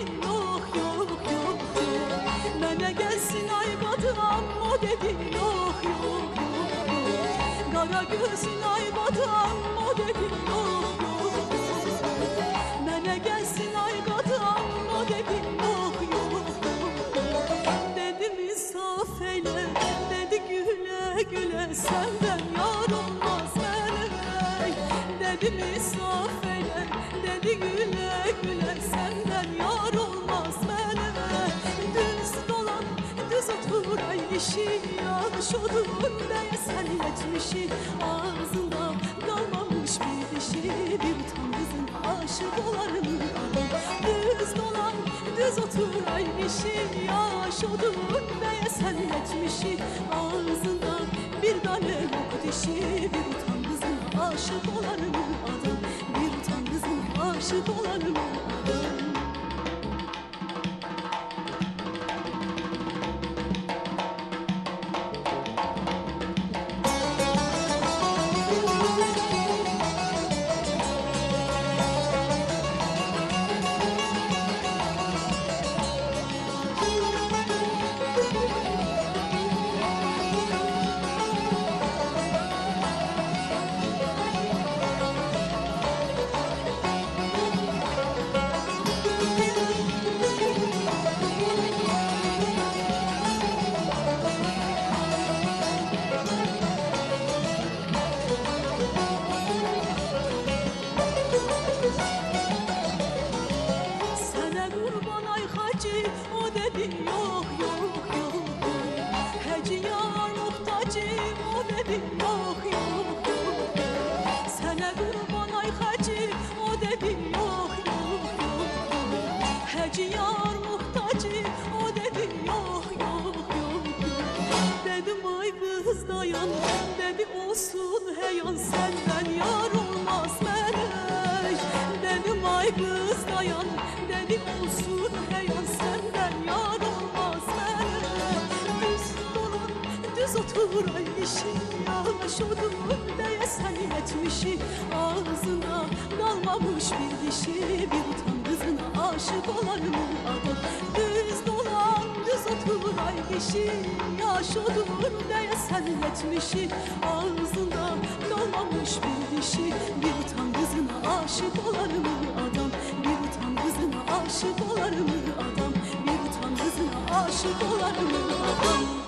yok yok yok yok. Bana gelsin ay batın amma yok yok yok yok. Kara ay batın amma yok yok yok. Bana gelsin ay batın amma yok yok yok. Yok Dedi dedi güle güle. Senden yar olmaz. Beni Dedi misaf eyle. İşi Yaş olur diye sen yetmişi Ağzında kalmamış bir dişi Bir utan kızın aşık olarım Düz dolan düz otur ay işi Yaş olur diye sen yetmişi Ağzında bir tane yok dişi Bir utan kızın aşık olarım adam Bir utan kızın aşık olarım dayan dedi olsun heyan senden yar olmaz melek. Dedim ay kız dayan dedi olsun heyan senden yar olmaz melek. Düz dolan düz otur ay işi yavaş odur diye sen yetmişi Ağzına kalmamış bir dişi bir utan kızına aşık olarım adam Düz dolan düz otur ay işi yaş odur diye sen yetmişi Ağzında kalmamış bir dişi. Bir utan kızına aşık olarım adam? Bir utan kızına aşık olarım adam? Bir utan kızına aşık olarım adam